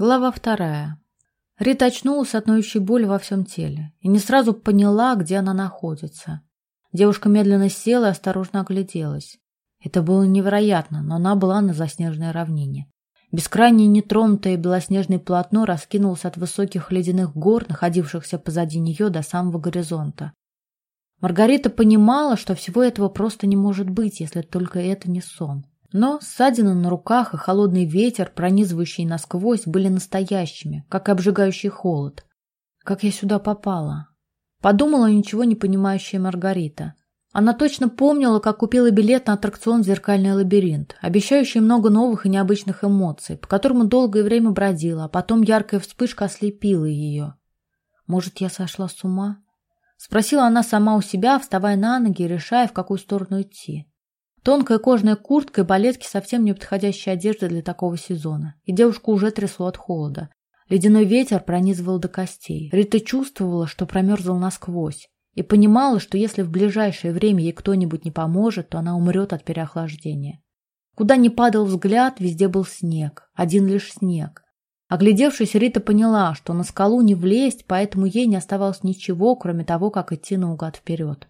Глава вторая. Рита очнулась от ноющей боли во всем теле и не сразу поняла, где она находится. Девушка медленно села и осторожно огляделась. Это было невероятно, но она была на заснеженной равнине. Бескрайнее нетронутое белоснежное полотно раскинулось от высоких ледяных гор, находившихся позади нее до самого горизонта. Маргарита понимала, что всего этого просто не может быть, если только это не сон. Но ссадины на руках и холодный ветер, пронизывающий насквозь, были настоящими, как и обжигающий холод. Как я сюда попала? Подумала ничего не понимающая Маргарита. Она точно помнила, как купила билет на аттракцион «Зеркальный лабиринт», обещающий много новых и необычных эмоций, по которому долгое время бродила, а потом яркая вспышка ослепила ее. Может, я сошла с ума? Спросила она сама у себя, вставая на ноги и решая, в какую сторону идти. Тонкая кожаная куртка и балетки совсем не подходящая одежда для такого сезона, и девушку уже трясло от холода. Ледяной ветер пронизывал до костей. Рита чувствовала, что промерзла насквозь, и понимала, что если в ближайшее время ей кто-нибудь не поможет, то она умрет от переохлаждения. Куда ни падал взгляд, везде был снег, один лишь снег. Оглядевшись, Рита поняла, что на скалу не влезть, поэтому ей не оставалось ничего, кроме того, как идти наугад вперед.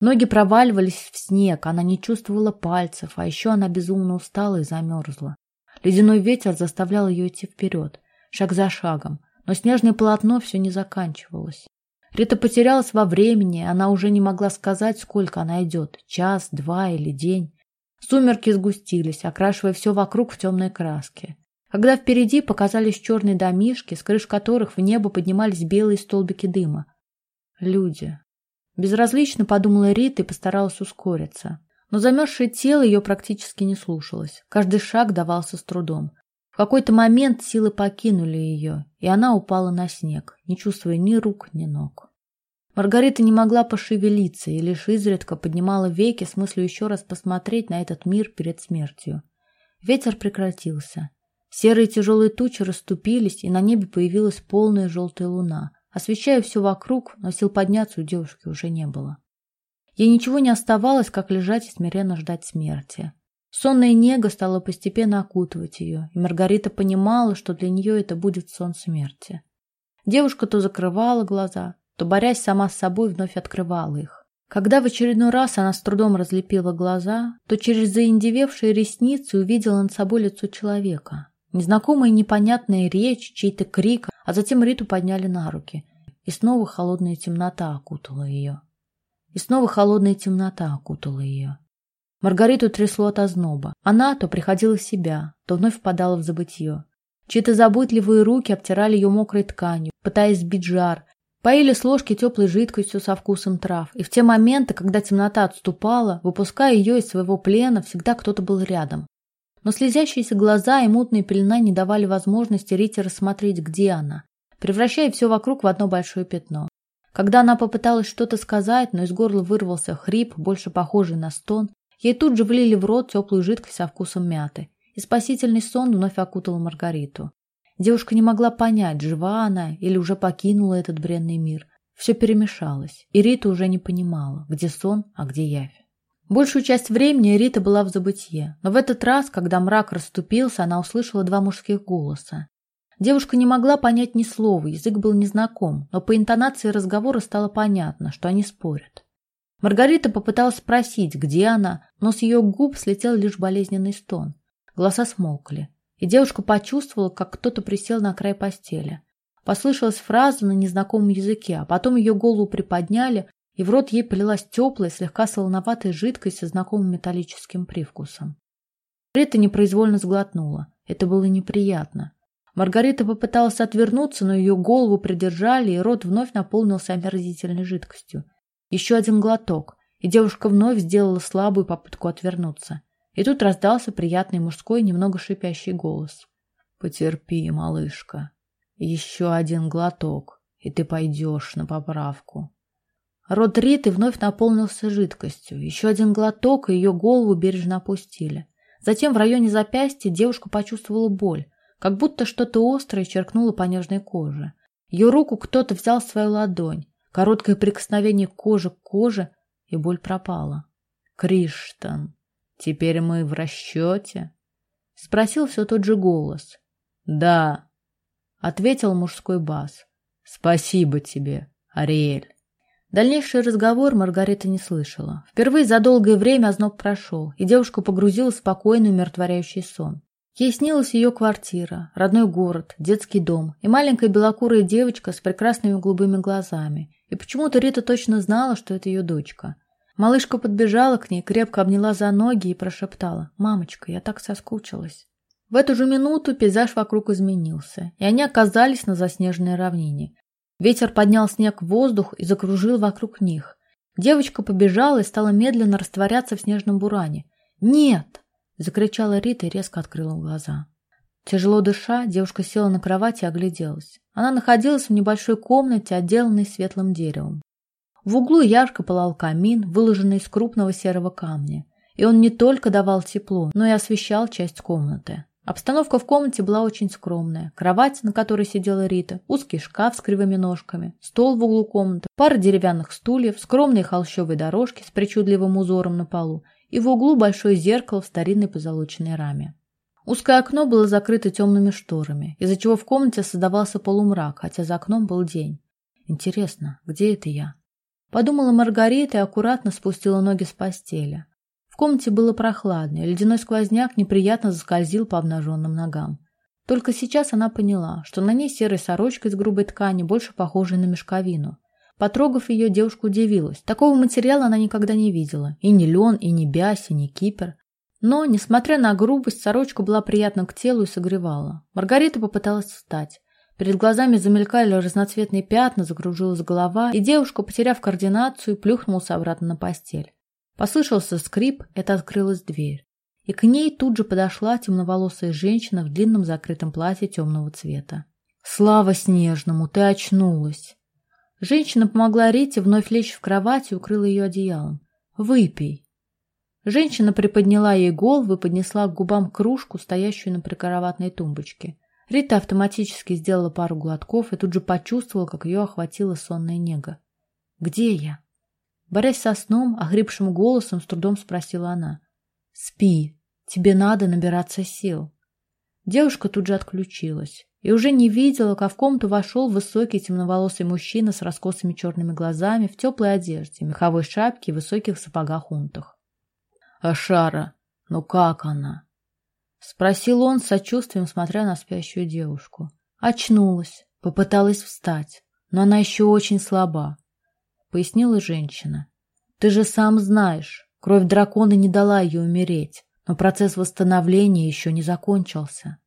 Ноги проваливались в снег, она не чувствовала пальцев, а еще она безумно устала и замерзла. Ледяной ветер заставлял ее идти вперед, шаг за шагом, но снежное полотно все не заканчивалось. Рита потерялась во времени, она уже не могла сказать, сколько она идет, час, два или день. Сумерки сгустились, окрашивая все вокруг в темной краске. Когда впереди показались черные домишки, с крыш которых в небо поднимались белые столбики дыма. Люди. Безразлично подумала Рита и постаралась ускориться. Но замерзшее тело ее практически не слушалось. Каждый шаг давался с трудом. В какой-то момент силы покинули ее, и она упала на снег, не чувствуя ни рук, ни ног. Маргарита не могла пошевелиться и лишь изредка поднимала веки с мыслью еще раз посмотреть на этот мир перед смертью. Ветер прекратился. Серые тяжелые тучи расступились, и на небе появилась полная желтая луна, освещая все вокруг, но сил подняться у девушки уже не было. Ей ничего не оставалось, как лежать и смиренно ждать смерти. Сонная нега стала постепенно окутывать ее, и Маргарита понимала, что для нее это будет сон смерти. Девушка то закрывала глаза, то, борясь сама с собой, вновь открывала их. Когда в очередной раз она с трудом разлепила глаза, то через заиндевевшие ресницы увидела над собой лицо человека. Незнакомая непонятная речь, чей-то крик, а затем Риту подняли на руки. И снова холодная темнота окутала ее. И снова холодная темнота окутала ее. Маргариту трясло от озноба. Она то приходила в себя, то вновь впадала в забытье. Чьи-то заботливые руки обтирали ее мокрой тканью, пытаясь сбить жар, поили с ложки теплой жидкостью со вкусом трав. И в те моменты, когда темнота отступала, выпуская ее из своего плена, всегда кто-то был рядом. Но слезящиеся глаза и мутные пелена не давали возможности Рите рассмотреть, где она, превращая все вокруг в одно большое пятно. Когда она попыталась что-то сказать, но из горла вырвался хрип, больше похожий на стон, ей тут же влили в рот теплую жидкость со вкусом мяты, и спасительный сон вновь окутал Маргариту. Девушка не могла понять, жива она или уже покинула этот бренный мир. Все перемешалось, и Рита уже не понимала, где сон, а где явь. Большую часть времени Рита была в забытье, но в этот раз, когда мрак расступился, она услышала два мужских голоса. Девушка не могла понять ни слова, язык был незнаком, но по интонации разговора стало понятно, что они спорят. Маргарита попыталась спросить, где она, но с ее губ слетел лишь болезненный стон. Голоса смолкли, и девушка почувствовала, как кто-то присел на край постели. Послышалась фраза на незнакомом языке, а потом ее голову приподняли, и в рот ей полилась теплая, слегка солоноватая жидкость со знакомым металлическим привкусом. Рита непроизвольно сглотнула. Это было неприятно. Маргарита попыталась отвернуться, но ее голову придержали, и рот вновь наполнился омерзительной жидкостью. Еще один глоток, и девушка вновь сделала слабую попытку отвернуться. И тут раздался приятный мужской, немного шипящий голос. «Потерпи, малышка. Еще один глоток, и ты пойдешь на поправку». Рот Риты вновь наполнился жидкостью. Еще один глоток, и ее голову бережно опустили. Затем в районе запястья девушка почувствовала боль, как будто что-то острое черкнуло по нежной коже. Ее руку кто-то взял в свою ладонь. Короткое прикосновение кожи к коже, и боль пропала. «Криштан, теперь мы в расчете?» Спросил все тот же голос. «Да», — ответил мужской бас. «Спасибо тебе, Ариэль». Дальнейший разговор Маргарита не слышала. Впервые за долгое время озноб прошел, и девушка погрузилась в спокойный умиротворяющий сон. Ей снилась ее квартира, родной город, детский дом и маленькая белокурая девочка с прекрасными голубыми глазами. И почему-то Рита точно знала, что это ее дочка. Малышка подбежала к ней, крепко обняла за ноги и прошептала «Мамочка, я так соскучилась». В эту же минуту пейзаж вокруг изменился, и они оказались на заснеженной равнине. Ветер поднял снег в воздух и закружил вокруг них. Девочка побежала и стала медленно растворяться в снежном буране. «Нет!» — закричала Рита и резко открыла глаза. Тяжело дыша, девушка села на кровать и огляделась. Она находилась в небольшой комнате, отделанной светлым деревом. В углу ярко пылал камин, выложенный из крупного серого камня, и он не только давал тепло, но и освещал часть комнаты. Обстановка в комнате была очень скромная. Кровать, на которой сидела Рита, узкий шкаф с кривыми ножками, стол в углу комнаты, пара деревянных стульев, скромные холщовые дорожки с причудливым узором на полу и в углу большое зеркало в старинной позолоченной раме. Узкое окно было закрыто темными шторами, из-за чего в комнате создавался полумрак, хотя за окном был день. Интересно, где это я? Подумала Маргарита и аккуратно спустила ноги с постели комнате было прохладно, и ледяной сквозняк неприятно заскользил по обнаженным ногам. Только сейчас она поняла, что на ней серая сорочка из грубой ткани, больше похожая на мешковину. Потрогав ее, девушка удивилась. Такого материала она никогда не видела. И не лен, и не бязь, и не кипер. Но, несмотря на грубость, сорочка была приятна к телу и согревала. Маргарита попыталась встать. Перед глазами замелькали разноцветные пятна, закружилась голова, и девушка, потеряв координацию, плюхнулась обратно на постель. Послышался скрип, это открылась дверь. И к ней тут же подошла темноволосая женщина в длинном закрытом платье темного цвета. «Слава Снежному, ты очнулась!» Женщина помогла Рите вновь лечь в кровать и укрыла ее одеялом. «Выпей!» Женщина приподняла ей голову и поднесла к губам кружку, стоящую на прикроватной тумбочке. Рита автоматически сделала пару глотков и тут же почувствовала, как ее охватила сонная нега. «Где я?» Борясь со сном, охрипшим голосом с трудом спросила она. «Спи, тебе надо набираться сил». Девушка тут же отключилась и уже не видела, как в комнату вошел высокий темноволосый мужчина с раскосыми черными глазами в теплой одежде, меховой шапке и высоких сапогах-унтах. «Ашара, ну как она?» — спросил он с сочувствием, смотря на спящую девушку. Очнулась, попыталась встать, но она еще очень слаба. — пояснила женщина. «Ты же сам знаешь, кровь дракона не дала ее умереть, но процесс восстановления еще не закончился».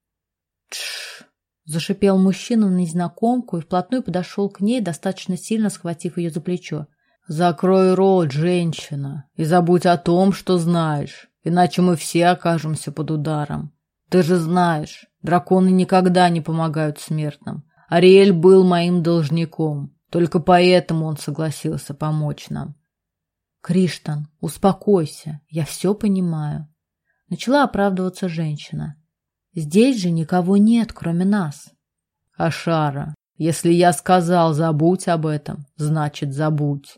«Тш!» — зашипел мужчина на незнакомку и вплотную подошел к ней, достаточно сильно схватив ее за плечо. «Закрой рот, женщина, и забудь о том, что знаешь, иначе мы все окажемся под ударом. Ты же знаешь, драконы никогда не помогают смертным. Ариэль был моим должником. Только поэтому он согласился помочь нам. Криштан, успокойся, я все понимаю. Начала оправдываться женщина. Здесь же никого нет, кроме нас. Ашара, если я сказал забудь об этом, значит забудь.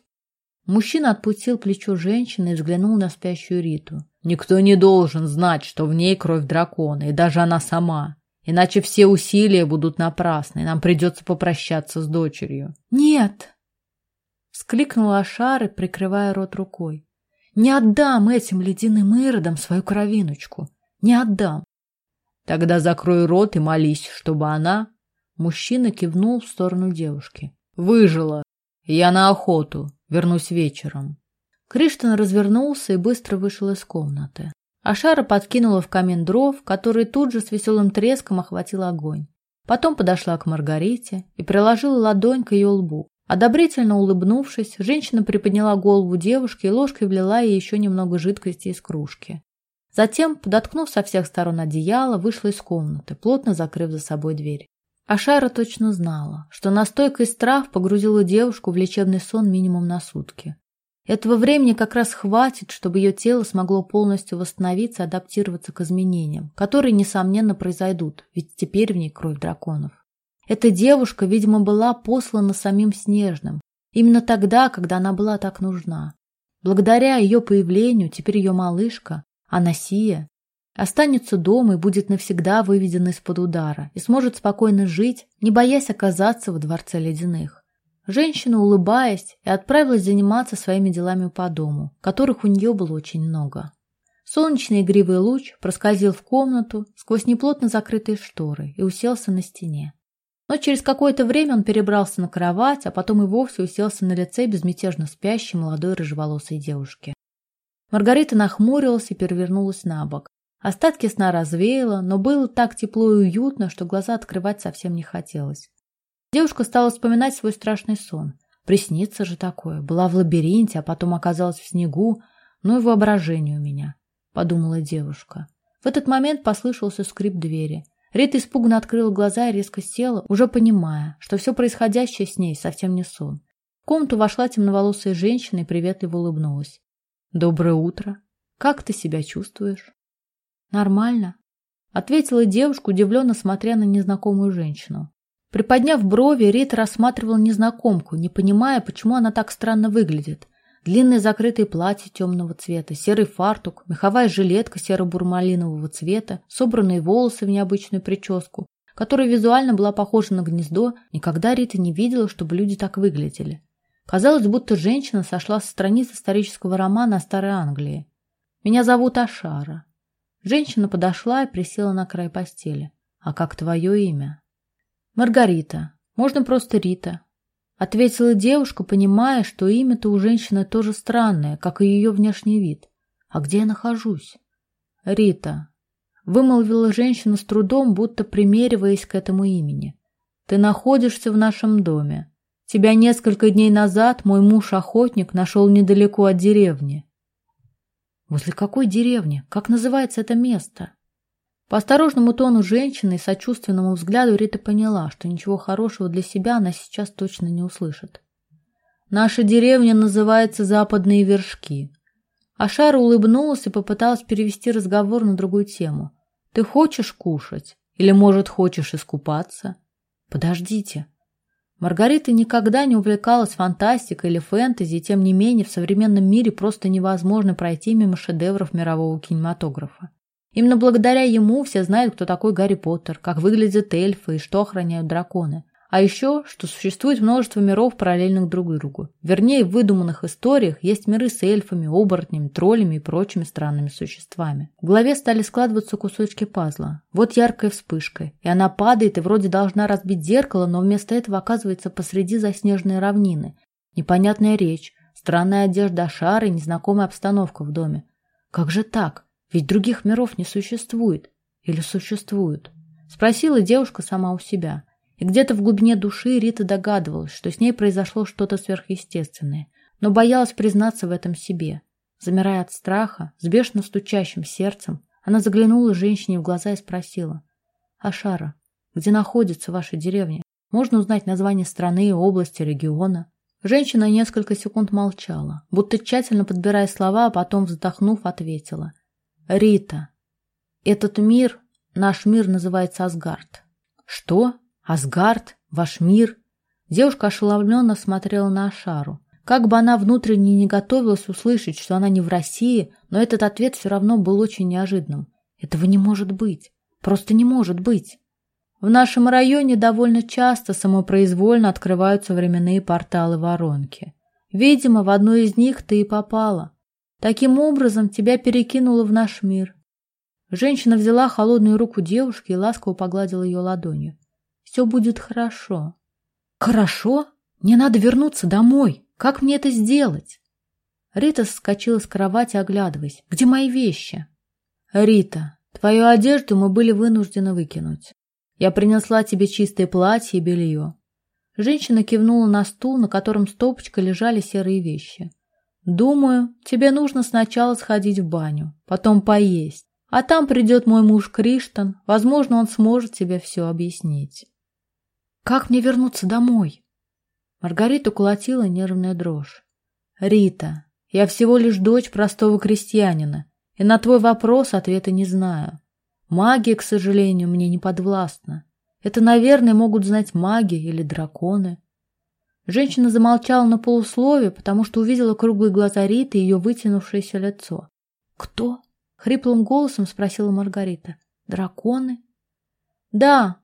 Мужчина отпустил плечо женщины и взглянул на спящую Риту. Никто не должен знать, что в ней кровь дракона, и даже она сама. Иначе все усилия будут напрасны, нам придется попрощаться с дочерью. Нет! Вскликнула Ашары, прикрывая рот рукой. Не отдам этим ледяным иродам свою кровиночку. Не отдам. Тогда закрой рот и молись, чтобы она... Мужчина кивнул в сторону девушки. Выжила. Я на охоту. Вернусь вечером. Криштан развернулся и быстро вышел из комнаты. Ашара подкинула в камин дров, который тут же с веселым треском охватил огонь. Потом подошла к Маргарите и приложила ладонь к ее лбу. Одобрительно улыбнувшись, женщина приподняла голову девушки и ложкой влила ей еще немного жидкости из кружки. Затем, подоткнув со всех сторон одеяло, вышла из комнаты, плотно закрыв за собой дверь. Ашара точно знала, что настойка из трав погрузила девушку в лечебный сон минимум на сутки. Этого времени как раз хватит, чтобы ее тело смогло полностью восстановиться и адаптироваться к изменениям, которые, несомненно, произойдут, ведь теперь в ней кровь драконов. Эта девушка, видимо, была послана самим Снежным, именно тогда, когда она была так нужна. Благодаря ее появлению теперь ее малышка, Анасия, останется дома и будет навсегда выведен из-под удара и сможет спокойно жить, не боясь оказаться во дворце ледяных. Женщина, улыбаясь, и отправилась заниматься своими делами по дому, которых у нее было очень много. Солнечный игривый луч проскользил в комнату сквозь неплотно закрытые шторы и уселся на стене. Но через какое-то время он перебрался на кровать, а потом и вовсе уселся на лице безмятежно спящей молодой рыжеволосой девушки. Маргарита нахмурилась и перевернулась на бок. Остатки сна развеяла, но было так тепло и уютно, что глаза открывать совсем не хотелось. Девушка стала вспоминать свой страшный сон. Приснится же такое. Была в лабиринте, а потом оказалась в снегу. Ну и воображение у меня, — подумала девушка. В этот момент послышался скрип двери. Рита испуганно открыла глаза и резко села, уже понимая, что все происходящее с ней совсем не сон. В комнату вошла темноволосая женщина и приветливо улыбнулась. «Доброе утро. Как ты себя чувствуешь?» «Нормально», — ответила девушка, удивленно смотря на незнакомую женщину. Приподняв брови, Рита рассматривала незнакомку, не понимая, почему она так странно выглядит. Длинное закрытое платье темного цвета, серый фартук, меховая жилетка серо-бурмалинового цвета, собранные волосы в необычную прическу, которая визуально была похожа на гнездо, никогда Рита не видела, чтобы люди так выглядели. Казалось, будто женщина сошла со страниц исторического романа о Старой Англии. «Меня зовут Ашара». Женщина подошла и присела на край постели. «А как твое имя?» «Маргарита. Можно просто Рита. Ответила девушка, понимая, что имя-то у женщины тоже странное, как и ее внешний вид. А где я нахожусь? Рита. Вымолвила женщина с трудом, будто примериваясь к этому имени. Ты находишься в нашем доме. Тебя несколько дней назад мой муж-охотник нашел недалеко от деревни. Возле какой деревни? Как называется это место? По осторожному тону женщины и сочувственному взгляду Рита поняла, что ничего хорошего для себя она сейчас точно не услышит. «Наша деревня называется Западные Вершки». Ашара улыбнулась и попыталась перевести разговор на другую тему. «Ты хочешь кушать? Или, может, хочешь искупаться?» «Подождите». Маргарита никогда не увлекалась фантастикой или фэнтези, тем не менее в современном мире просто невозможно пройти мимо шедевров мирового кинематографа. Именно благодаря ему все знают, кто такой Гарри Поттер, как выглядят эльфы и что охраняют драконы. А еще, что существует множество миров, параллельных друг другу. Вернее, в выдуманных историях есть миры с эльфами, оборотнями, троллями и прочими странными существами. В голове стали складываться кусочки пазла. Вот яркая вспышка, и она падает и вроде должна разбить зеркало, но вместо этого оказывается посреди заснеженной равнины. Непонятная речь, странная одежда шара и незнакомая обстановка в доме. Как же так? Ведь других миров не существует. Или существуют? Спросила девушка сама у себя. И где-то в глубине души Рита догадывалась, что с ней произошло что-то сверхъестественное, но боялась признаться в этом себе. Замирая от страха, с бешено стучащим сердцем, она заглянула женщине в глаза и спросила. «Ашара, где находится ваша деревня? Можно узнать название страны, области, региона?» Женщина несколько секунд молчала, будто тщательно подбирая слова, а потом, вздохнув, ответила. Рита, этот мир, наш мир называется Асгард. Что? Асгард? Ваш мир? Девушка ошеломленно смотрела на Ашару. Как бы она внутренне не готовилась услышать, что она не в России, но этот ответ все равно был очень неожиданным. Этого не может быть. Просто не может быть. В нашем районе довольно часто самопроизвольно открываются временные порталы воронки. Видимо, в одну из них ты и попала. Таким образом, тебя перекинуло в наш мир. Женщина взяла холодную руку девушки и ласково погладила ее ладонью. Все будет хорошо. Хорошо? Мне надо вернуться домой. Как мне это сделать? Рита соскочила с кровати, оглядываясь. Где мои вещи? Рита, твою одежду мы были вынуждены выкинуть. Я принесла тебе чистое платье и белье. Женщина кивнула на стул, на котором стопочкой лежали серые вещи. Думаю, тебе нужно сначала сходить в баню, потом поесть. А там придет мой муж Криштан, возможно, он сможет тебе все объяснить. Как мне вернуться домой? Маргариту колотила нервная дрожь. Рита, я всего лишь дочь простого крестьянина, и на твой вопрос ответа не знаю. Магия, к сожалению, мне не подвластна. Это, наверное, могут знать маги или драконы. Женщина замолчала на полуслове, потому что увидела круглые глаза Риты и ее вытянувшееся лицо. «Кто?» — Хриплым голосом спросила Маргарита. Драконы? Да,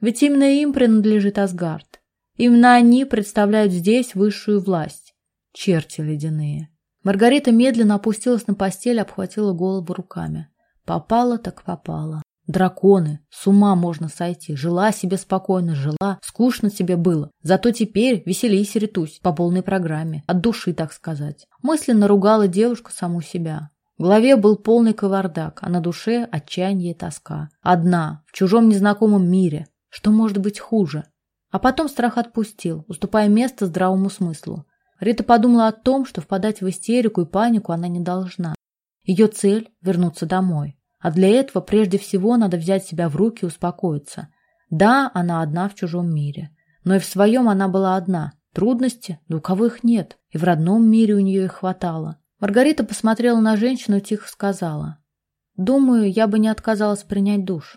ведь именно им принадлежит Асгард. Именно они представляют здесь высшую власть. Черти ледяные. Маргарита медленно опустилась на постель, обхватила голову руками. Попала так попала. Драконы, с ума можно сойти. Жила себе спокойно, жила, скучно себе было. Зато теперь веселись, ретусь, по полной программе. От души, так сказать. Мысленно ругала девушка саму себя. В голове был полный кавардак, а на душе отчаяние и тоска. Одна, в чужом незнакомом мире. Что может быть хуже? А потом страх отпустил, уступая место здравому смыслу. Рита подумала о том, что впадать в истерику и панику она не должна. Ее цель – вернуться домой. А для этого прежде всего надо взять себя в руки и успокоиться. Да, она одна в чужом мире. Но и в своем она была одна. Трудности? Да у кого их нет. И в родном мире у нее их хватало. Маргарита посмотрела на женщину и тихо сказала. «Думаю, я бы не отказалась принять душ».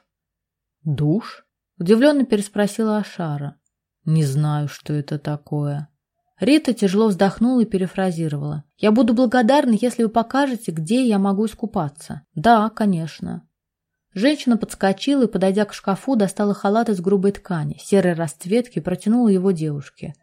«Душ?» – удивленно переспросила Ашара. Не знаю, что это такое. Рита тяжело вздохнула и перефразировала. «Я буду благодарна, если вы покажете, где я могу искупаться». «Да, конечно». Женщина подскочила и, подойдя к шкафу, достала халат из грубой ткани, серой расцветки, и протянула его девушке.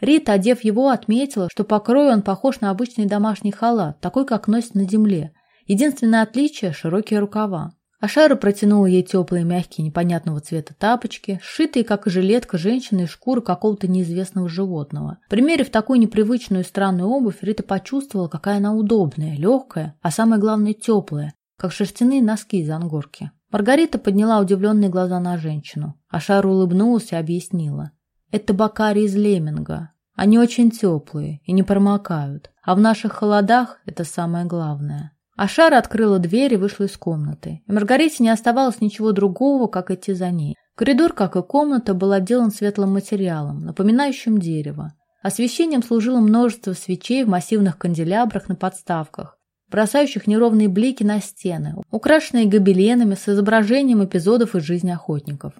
Рита, одев его, отметила, что по крою он похож на обычный домашний халат, такой, как носят на земле. Единственное отличие – широкие рукава. Ашара протянула ей теплые, мягкие, непонятного цвета тапочки, сшитые, как и жилетка, женщины из шкуры какого-то неизвестного животного. Примерив такую непривычную и странную обувь, Рита почувствовала, какая она удобная, легкая, а самое главное теплая, как шерстяные носки из ангорки. Маргарита подняла удивленные глаза на женщину. Ашара улыбнулась и объяснила. «Это бакари из леминга. Они очень теплые и не промокают, а в наших холодах это самое главное». Ашара открыла дверь и вышла из комнаты. И Маргарите не оставалось ничего другого, как идти за ней. Коридор, как и комната, был отделан светлым материалом, напоминающим дерево. Освещением служило множество свечей в массивных канделябрах на подставках, бросающих неровные блики на стены, украшенные гобеленами с изображением эпизодов из жизни охотников.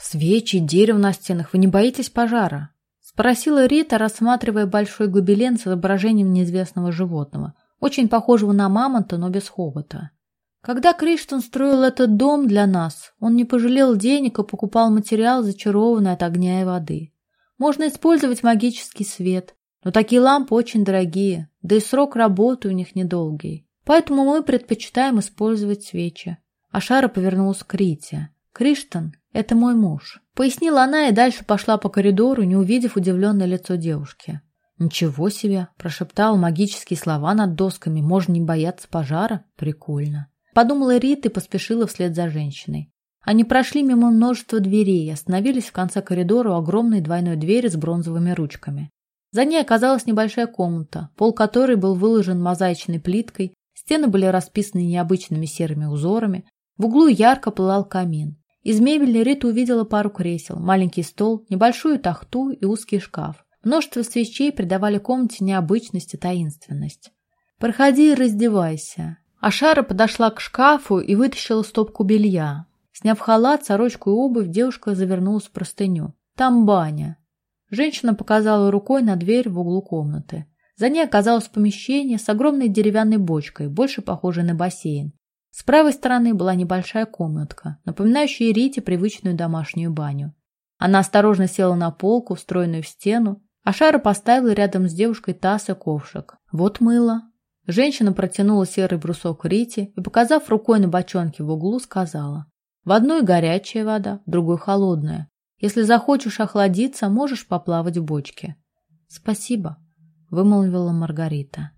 «Свечи, дерево на стенах, вы не боитесь пожара?» – спросила Рита, рассматривая большой гобелен с изображением неизвестного животного – очень похожего на мамонта, но без хобота. Когда Криштон строил этот дом для нас, он не пожалел денег и покупал материал, зачарованный от огня и воды. Можно использовать магический свет, но такие лампы очень дорогие, да и срок работы у них недолгий. Поэтому мы предпочитаем использовать свечи. Ашара повернулась к Рите. «Криштон — это мой муж», — пояснила она и дальше пошла по коридору, не увидев удивленное лицо девушки. «Ничего себе!» – прошептал магические слова над досками. «Можно не бояться пожара? Прикольно!» Подумала Рита и поспешила вслед за женщиной. Они прошли мимо множества дверей и остановились в конце коридора у огромной двойной двери с бронзовыми ручками. За ней оказалась небольшая комната, пол которой был выложен мозаичной плиткой, стены были расписаны необычными серыми узорами, в углу ярко пылал камин. Из мебели Рита увидела пару кресел, маленький стол, небольшую тахту и узкий шкаф. Множество свечей придавали комнате необычность и таинственность. «Проходи и раздевайся». Ашара подошла к шкафу и вытащила стопку белья. Сняв халат, сорочку и обувь, девушка завернулась в простыню. «Там баня». Женщина показала рукой на дверь в углу комнаты. За ней оказалось помещение с огромной деревянной бочкой, больше похожей на бассейн. С правой стороны была небольшая комнатка, напоминающая Рите привычную домашнюю баню. Она осторожно села на полку, встроенную в стену, Ашара поставила рядом с девушкой таз и ковшик. Вот мыло. Женщина протянула серый брусок Рите и, показав рукой на бочонке в углу, сказала. В одной горячая вода, в другой холодная. Если захочешь охладиться, можешь поплавать в бочке. Спасибо, вымолвила Маргарита.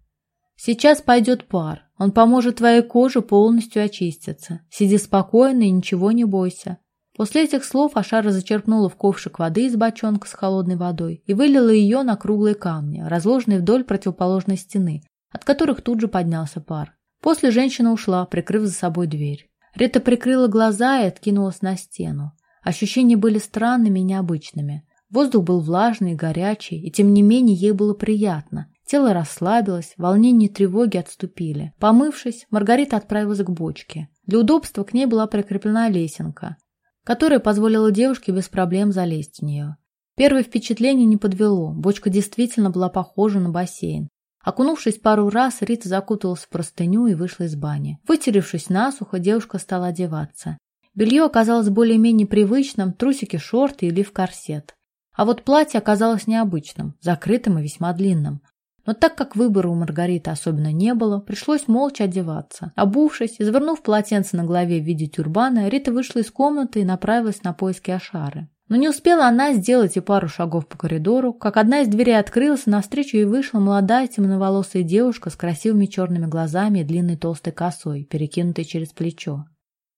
Сейчас пойдет пар. Он поможет твоей коже полностью очиститься. Сиди спокойно и ничего не бойся. После этих слов Ашара зачерпнула в ковшик воды из бочонка с холодной водой и вылила ее на круглые камни, разложенные вдоль противоположной стены, от которых тут же поднялся пар. После женщина ушла, прикрыв за собой дверь. Рита прикрыла глаза и откинулась на стену. Ощущения были странными и необычными. Воздух был влажный и горячий, и тем не менее ей было приятно. Тело расслабилось, волнение и тревоги отступили. Помывшись, Маргарита отправилась к бочке. Для удобства к ней была прикреплена лесенка которая позволила девушке без проблем залезть в нее. Первое впечатление не подвело, бочка действительно была похожа на бассейн. Окунувшись пару раз, Рита закуталась в простыню и вышла из бани. Вытеревшись насухо, девушка стала одеваться. Белье оказалось более-менее привычным, трусики, шорты и лиф-корсет. А вот платье оказалось необычным, закрытым и весьма длинным. Но так как выбора у Маргариты особенно не было, пришлось молча одеваться. Обувшись и завернув полотенце на голове в виде тюрбана, Рита вышла из комнаты и направилась на поиски Ашары. Но не успела она сделать и пару шагов по коридору, как одна из дверей открылась, и навстречу ей вышла молодая темноволосая девушка с красивыми черными глазами и длинной толстой косой, перекинутой через плечо.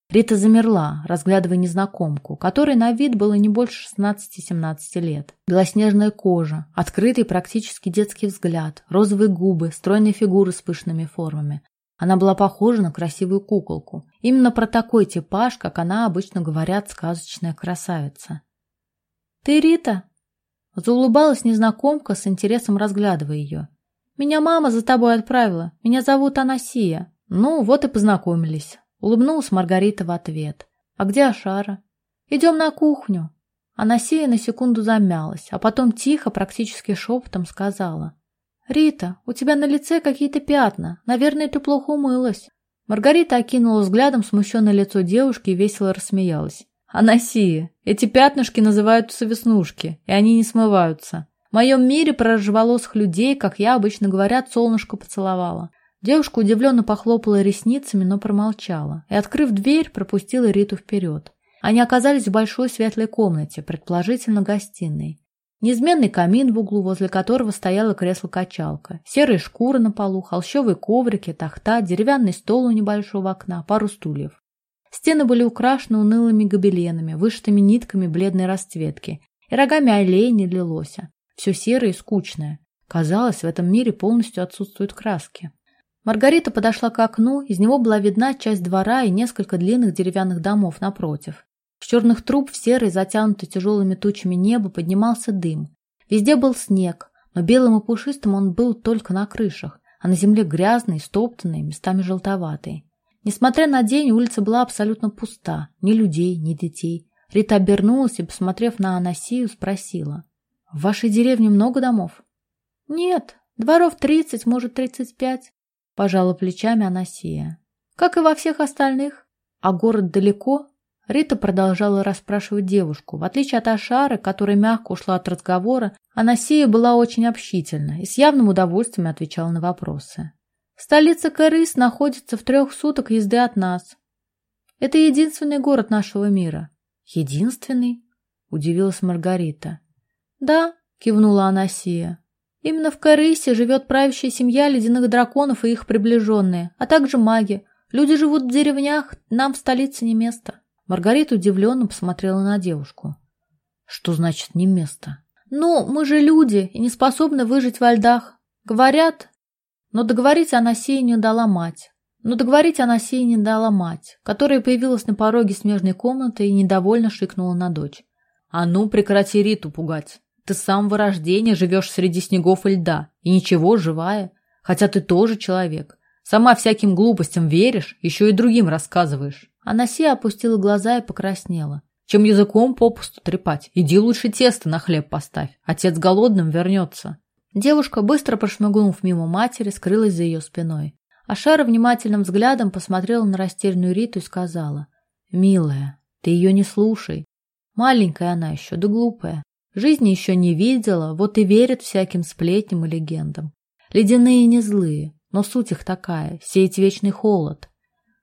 Рита замерла, разглядывая незнакомку, которой на вид было не больше 16-17 лет. Белоснежная кожа, открытый практически детский взгляд, розовые губы, стройные фигуры с пышными формами. Она была похожа на красивую куколку. Именно про такой типаж, как она обычно говорят, сказочная красавица. «Ты Рита?» Заулыбалась незнакомка, с интересом разглядывая ее. «Меня мама за тобой отправила. Меня зовут Анасия». Ну, вот и познакомились. Улыбнулась Маргарита в ответ. «А где Ашара?» «Идем на кухню». Анасия на секунду замялась, а потом тихо, практически шепотом сказала. «Рита, у тебя на лице какие-то пятна. Наверное, ты плохо умылась». Маргарита окинула взглядом смущенное лицо девушки и весело рассмеялась. «Анасия, эти пятнышки называются веснушки, и они не смываются. В моем мире про рыжеволосых людей, как я обычно говорят, солнышко поцеловала. Девушка удивленно похлопала ресницами, но промолчала и, открыв дверь, пропустила Риту вперед. Они оказались в большой светлой комнате, предположительно гостиной. Неизменный камин в углу, возле которого стояло кресло-качалка, серые шкуры на полу, холщовые коврики, тахта, деревянный стол у небольшого окна, пару стульев. Стены были украшены унылыми гобеленами, вышитыми нитками бледной расцветки и рогами оленя или лося. Все серое и скучное. Казалось, в этом мире полностью отсутствуют краски. Маргарита подошла к окну, из него была видна часть двора и несколько длинных деревянных домов напротив. С черных труб в серой, затянутой тяжелыми тучами небо поднимался дым. Везде был снег, но белым и пушистым он был только на крышах, а на земле грязный, стоптанный, местами желтоватый. Несмотря на день, улица была абсолютно пуста. Ни людей, ни детей. Рита обернулась и, посмотрев на Анасию, спросила. «В вашей деревне много домов?» «Нет, дворов тридцать, может, тридцать пять. Пожала плечами Анасия. Как и во всех остальных. А город далеко? Рита продолжала расспрашивать девушку. В отличие от Ашары, которая мягко ушла от разговора, Анасия была очень общительна и с явным удовольствием отвечала на вопросы. Столица Кырыс находится в трех суток езды от нас. Это единственный город нашего мира. Единственный? Удивилась Маргарита. Да, кивнула Анасия. Именно в Карысе живет правящая семья ледяных драконов и их приближенные, а также маги. Люди живут в деревнях, нам в столице не место. Маргарита удивленно посмотрела на девушку. Что значит не место? Ну, мы же люди и не способны выжить во льдах. Говорят, но договорить Анасии не дала мать. Но договорить Анасии не дала мать, которая появилась на пороге смежной комнаты и недовольно шикнула на дочь. «А ну, прекрати Риту пугать!» Ты с самого рождения живешь среди снегов и льда, и ничего, живая. Хотя ты тоже человек. Сама всяким глупостям веришь, еще и другим рассказываешь. Анасия опустила глаза и покраснела. Чем языком попусту трепать? Иди лучше тесто на хлеб поставь. Отец голодным вернется. Девушка, быстро прошмыгнув мимо матери, скрылась за ее спиной. Ашара внимательным взглядом посмотрела на растерянную Риту и сказала. «Милая, ты ее не слушай. Маленькая она еще, да глупая. Жизни еще не видела, вот и верит всяким сплетням и легендам. Ледяные не злые, но суть их такая, сеять вечный холод.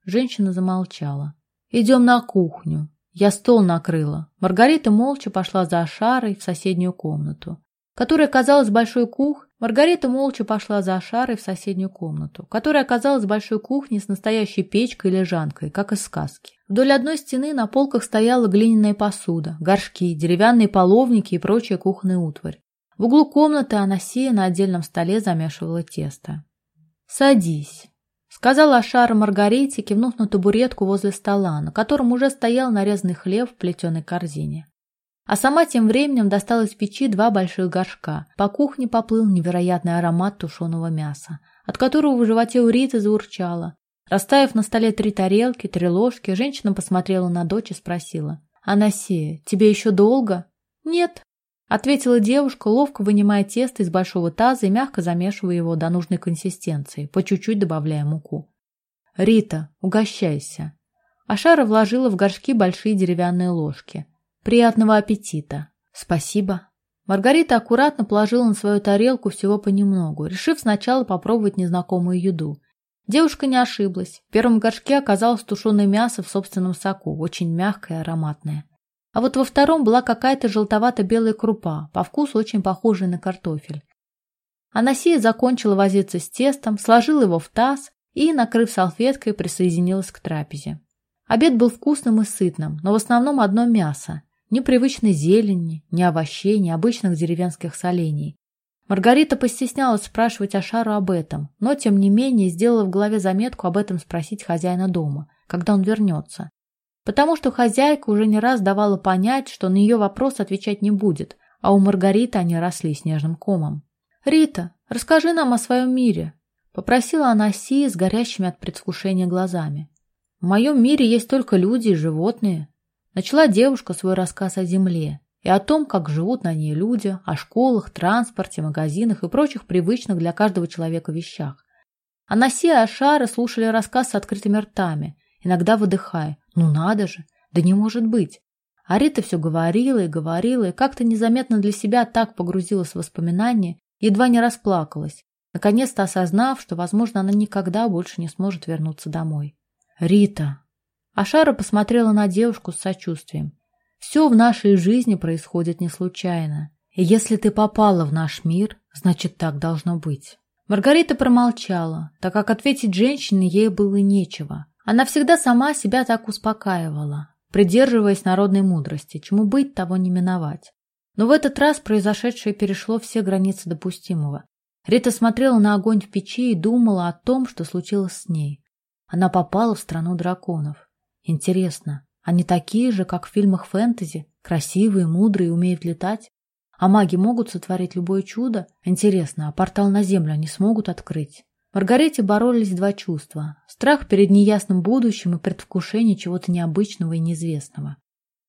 Женщина замолчала. «Идем на кухню». Я стол накрыла. Маргарита молча пошла за Ашарой в соседнюю комнату которая оказалась большой кух, Маргарита молча пошла за Ашарой в соседнюю комнату, которая оказалась большой кухней с настоящей печкой и лежанкой, как из сказки. Вдоль одной стены на полках стояла глиняная посуда, горшки, деревянные половники и прочая кухонная утварь. В углу комнаты Анасия на отдельном столе замешивала тесто. «Садись», — сказала Ашара Маргарите, кивнув на табуретку возле стола, на котором уже стоял нарезанный хлеб в плетеной корзине. А сама тем временем достала из печи два больших горшка. По кухне поплыл невероятный аромат тушеного мяса, от которого в животе у Риты заурчало. Расставив на столе три тарелки, три ложки, женщина посмотрела на дочь и спросила. «Анасия, тебе еще долго?» «Нет», Ответила девушка, ловко вынимая тесто из большого таза и мягко замешивая его до нужной консистенции, по чуть-чуть добавляя муку. «Рита, угощайся». Ашара вложила в горшки большие деревянные ложки. «Приятного аппетита!» «Спасибо!» Маргарита аккуратно положила на свою тарелку всего понемногу, решив сначала попробовать незнакомую еду. Девушка не ошиблась. В первом горшке оказалось тушеное мясо в собственном соку, очень мягкое и ароматное. А вот во втором была какая-то желтовато-белая крупа, по вкусу очень похожая на картофель. Анасия закончила возиться с тестом, сложила его в таз и, накрыв салфеткой, присоединилась к трапезе. Обед был вкусным и сытным, но в основном одно мясо. Ни привычной зелени, ни овощей, ни обычных деревенских солений. Маргарита постеснялась спрашивать Ашару об этом, но, тем не менее, сделала в голове заметку об этом спросить хозяина дома, когда он вернется. Потому что хозяйка уже не раз давала понять, что на ее вопрос отвечать не будет, а у Маргариты они росли снежным комом. «Рита, расскажи нам о своем мире», — попросила она Си с горящими от предвкушения глазами. «В моем мире есть только люди и животные», Начала девушка свой рассказ о земле и о том, как живут на ней люди, о школах, транспорте, магазинах и прочих привычных для каждого человека вещах. Анаси и Ашара слушали рассказ с открытыми ртами, иногда выдыхая «Ну надо же! Да не может быть!» А Рита все говорила и говорила, и как-то незаметно для себя так погрузилась в воспоминания, едва не расплакалась, наконец-то осознав, что, возможно, она никогда больше не сможет вернуться домой. «Рита!» Ашара посмотрела на девушку с сочувствием. «Все в нашей жизни происходит не случайно. И если ты попала в наш мир, значит, так должно быть». Маргарита промолчала, так как ответить женщине ей было нечего. Она всегда сама себя так успокаивала, придерживаясь народной мудрости, чему быть, того не миновать. Но в этот раз произошедшее перешло все границы допустимого. Рита смотрела на огонь в печи и думала о том, что случилось с ней. Она попала в страну драконов. Интересно, они такие же, как в фильмах фэнтези, красивые, мудрые, умеют летать? А маги могут сотворить любое чудо? Интересно, а портал на землю они смогут открыть? Маргарите боролись два чувства. Страх перед неясным будущим и предвкушение чего-то необычного и неизвестного.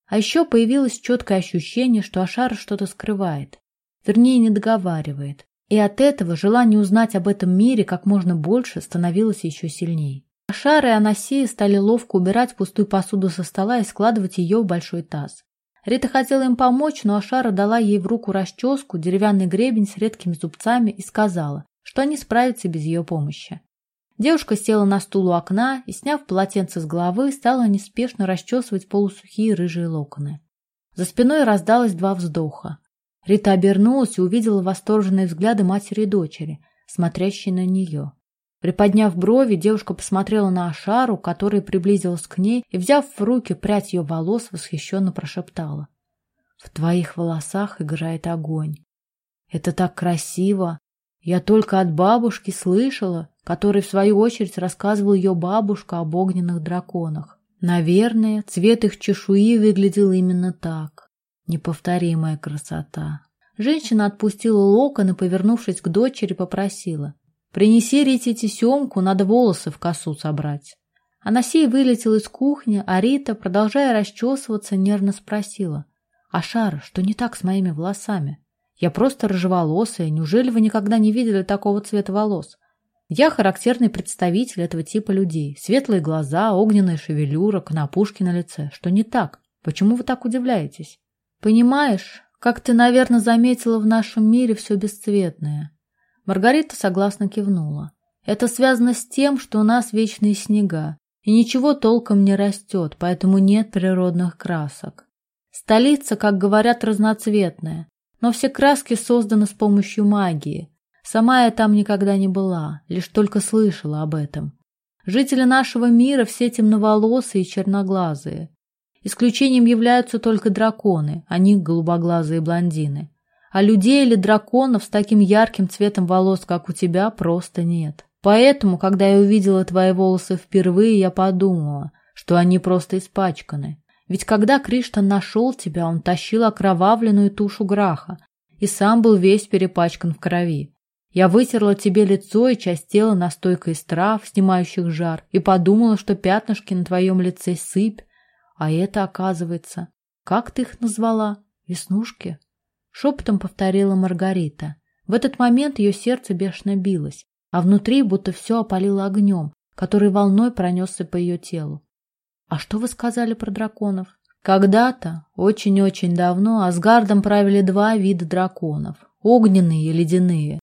А еще появилось четкое ощущение, что Ашара что-то скрывает. Вернее, не договаривает. И от этого желание узнать об этом мире как можно больше становилось еще сильнее. Шара и Анасия стали ловко убирать пустую посуду со стола и складывать ее в большой таз. Рита хотела им помочь, но Ашара дала ей в руку расческу, деревянный гребень с редкими зубцами и сказала, что они справятся без ее помощи. Девушка села на стул у окна и, сняв полотенце с головы, стала неспешно расчесывать полусухие рыжие локоны. За спиной раздалось два вздоха. Рита обернулась и увидела восторженные взгляды матери и дочери, смотрящие на нее. Приподняв брови, девушка посмотрела на Ашару, которая приблизилась к ней и, взяв в руки прядь ее волос, восхищенно прошептала. «В твоих волосах играет огонь. Это так красиво! Я только от бабушки слышала, которой, в свою очередь, рассказывала ее бабушка об огненных драконах. Наверное, цвет их чешуи выглядел именно так. Неповторимая красота». Женщина отпустила локон и, повернувшись к дочери, попросила. Принеси Рите тесемку, надо волосы в косу собрать. Анасей вылетел из кухни, а Рита, продолжая расчесываться, нервно спросила. «Ашара, что не так с моими волосами? Я просто рыжеволосая, неужели вы никогда не видели такого цвета волос? Я характерный представитель этого типа людей. Светлые глаза, огненная шевелюра, конопушки на лице. Что не так? Почему вы так удивляетесь? Понимаешь, как ты, наверное, заметила, в нашем мире все бесцветное. Маргарита согласно кивнула. Это связано с тем, что у нас вечные снега, и ничего толком не растет, поэтому нет природных красок. Столица, как говорят, разноцветная, но все краски созданы с помощью магии. Сама я там никогда не была, лишь только слышала об этом. Жители нашего мира все темноволосые и черноглазые. Исключением являются только драконы, они голубоглазые блондины. А людей или драконов с таким ярким цветом волос, как у тебя, просто нет. Поэтому, когда я увидела твои волосы впервые, я подумала, что они просто испачканы. Ведь когда Криштан нашел тебя, он тащил окровавленную тушу Граха и сам был весь перепачкан в крови. Я вытерла тебе лицо и часть тела настойкой из трав, снимающих жар, и подумала, что пятнышки на твоем лице сыпь, а это, оказывается, как ты их назвала? Веснушки? Шепотом повторила Маргарита. В этот момент ее сердце бешено билось, а внутри будто все опалило огнем, который волной пронесся по ее телу. «А что вы сказали про драконов?» Когда-то, очень-очень давно, Асгардом правили два вида драконов – огненные и ледяные.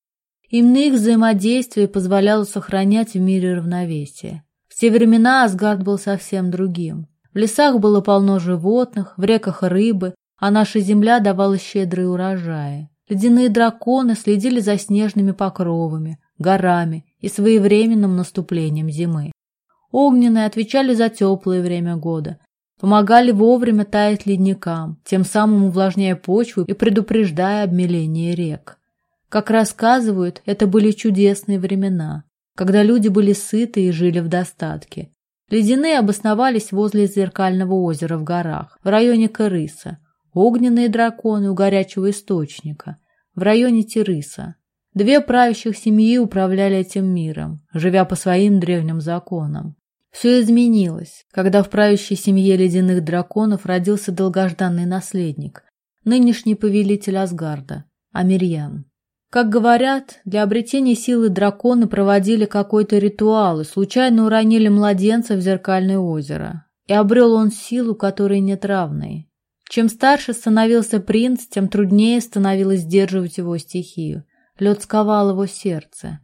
Именно их взаимодействие позволяло сохранять в мире равновесие. В те времена Асгард был совсем другим. В лесах было полно животных, в реках рыбы, а наша земля давала щедрые урожаи. Ледяные драконы следили за снежными покровами, горами и своевременным наступлением зимы. Огненные отвечали за теплое время года, помогали вовремя таять ледникам, тем самым увлажняя почву и предупреждая обмеление рек. Как рассказывают, это были чудесные времена, когда люди были сыты и жили в достатке. Ледяные обосновались возле зеркального озера в горах, в районе Кырыса, огненные драконы у горячего источника, в районе Тирыса. Две правящих семьи управляли этим миром, живя по своим древним законам. Все изменилось, когда в правящей семье ледяных драконов родился долгожданный наследник, нынешний повелитель Асгарда, Амирьян. Как говорят, для обретения силы драконы проводили какой-то ритуал и случайно уронили младенца в зеркальное озеро. И обрел он силу, которой нет равной. Чем старше становился принц, тем труднее становилось сдерживать его стихию. Лед сковал его сердце,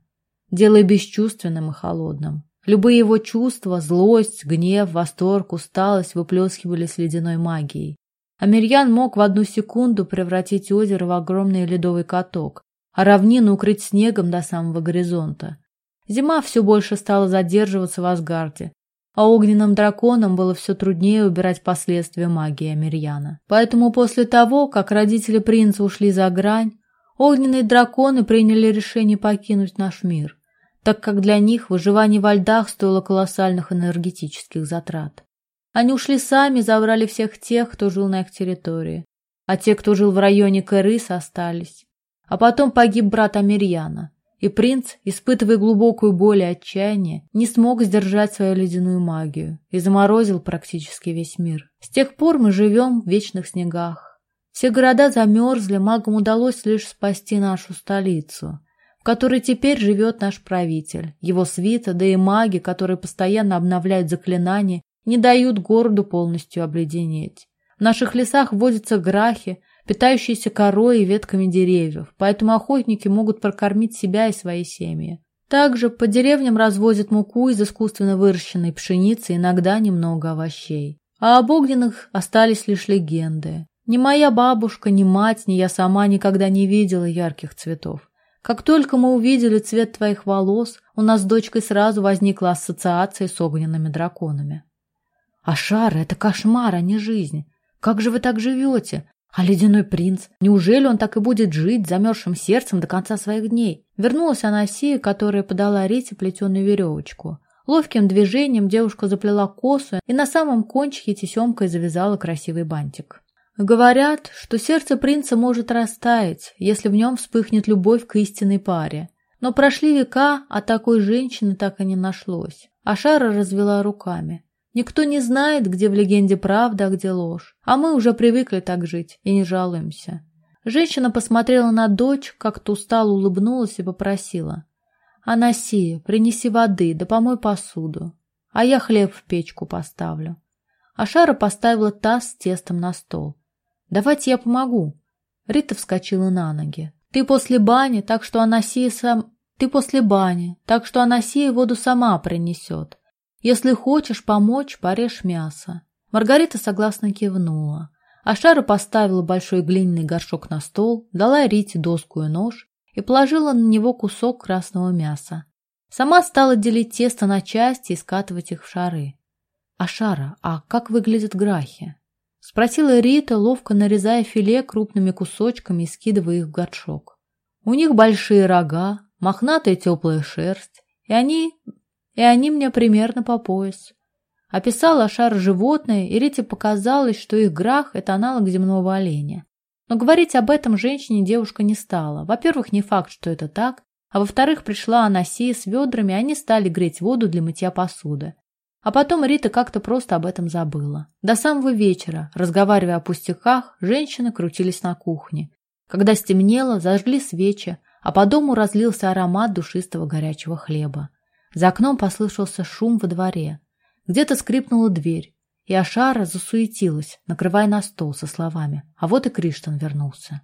делая бесчувственным и холодным. Любые его чувства, злость, гнев, восторг, усталость выплескивались ледяной магией. Амирьян мог в одну секунду превратить озеро в огромный ледовый каток, а равнину укрыть снегом до самого горизонта. Зима все больше стала задерживаться в Асгарде, а огненным драконам было все труднее убирать последствия магии Амирьяна. Поэтому после того, как родители принца ушли за грань, огненные драконы приняли решение покинуть наш мир, так как для них выживание во льдах стоило колоссальных энергетических затрат. Они ушли сами, забрали всех тех, кто жил на их территории, а те, кто жил в районе Кэрыс, остались. А потом погиб брат Амирьяна, и принц, испытывая глубокую боль и отчаяние, не смог сдержать свою ледяную магию и заморозил практически весь мир. С тех пор мы живем в вечных снегах. Все города замерзли, магам удалось лишь спасти нашу столицу, в которой теперь живет наш правитель, его свита, да и маги, которые постоянно обновляют заклинания, не дают городу полностью обледенеть. В наших лесах водятся грахи, питающиеся корой и ветками деревьев, поэтому охотники могут прокормить себя и свои семьи. Также по деревням развозят муку из искусственно выращенной пшеницы, иногда немного овощей. А об огненных остались лишь легенды. Ни моя бабушка, ни мать, ни я сама никогда не видела ярких цветов. Как только мы увидели цвет твоих волос, у нас с дочкой сразу возникла ассоциация с огненными драконами. А шары — это кошмар, а не жизнь. Как же вы так живете? А ледяной принц? Неужели он так и будет жить замерзшим сердцем до конца своих дней? Вернулась Анасия, которая подала Рите плетеную веревочку. Ловким движением девушка заплела косу и на самом кончике тесемкой завязала красивый бантик. Говорят, что сердце принца может растаять, если в нем вспыхнет любовь к истинной паре. Но прошли века, а такой женщины так и не нашлось. Ашара развела руками. Никто не знает, где в легенде правда, а где ложь. А мы уже привыкли так жить и не жалуемся. Женщина посмотрела на дочь, как-то устало улыбнулась и попросила. «Анасия, принеси воды, да помой посуду, а я хлеб в печку поставлю». Ашара поставила таз с тестом на стол. «Давайте я помогу». Рита вскочила на ноги. «Ты после бани, так что Анасия сам... Ты после бани, так что Анасия воду сама принесет. Если хочешь помочь, порежь мясо. Маргарита согласно кивнула. Ашара поставила большой глиняный горшок на стол, дала Рите доску и нож и положила на него кусок красного мяса. Сама стала делить тесто на части и скатывать их в шары. «Ашара, а как выглядят грахи?» Спросила Рита, ловко нарезая филе крупными кусочками и скидывая их в горшок. «У них большие рога, мохнатая теплая шерсть, и они и они мне примерно по пояс. Описала шар животное, и Рите показалось, что их грах – это аналог земного оленя. Но говорить об этом женщине девушка не стала. Во-первых, не факт, что это так, а во-вторых, пришла Анасия с ведрами, и они стали греть воду для мытья посуды. А потом Рита как-то просто об этом забыла. До самого вечера, разговаривая о пустяках, женщины крутились на кухне. Когда стемнело, зажгли свечи, а по дому разлился аромат душистого горячего хлеба. За окном послышался шум во дворе. Где-то скрипнула дверь, и Ашара засуетилась, накрывая на стол со словами «А вот и Криштан вернулся».